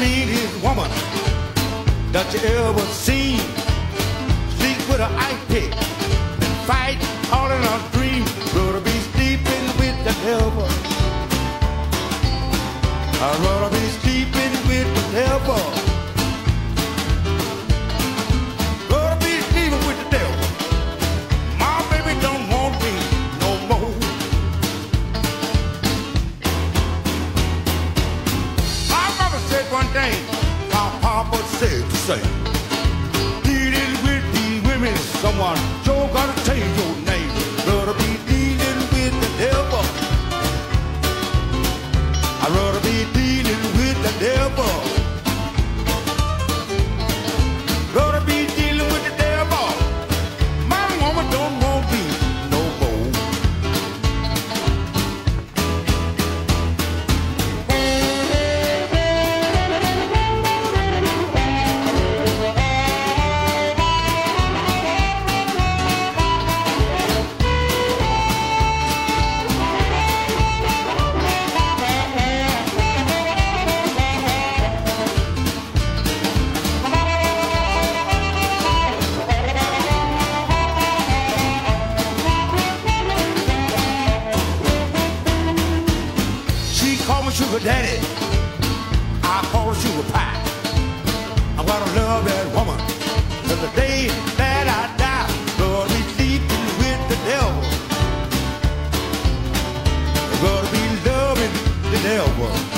meanest woman that you ever seen. Sleep with an ice pick and fight all in a dream. Papa said to say. Dealing with these women, someone sure gotta change your name. Rather be dealing with the devil. I'd rather be dealing with the devil. want sugar daddy. I pour you a pie. I'm gonna love that woman till the day that I die. Gonna be sleeping with the devil. Gonna be loving the devil.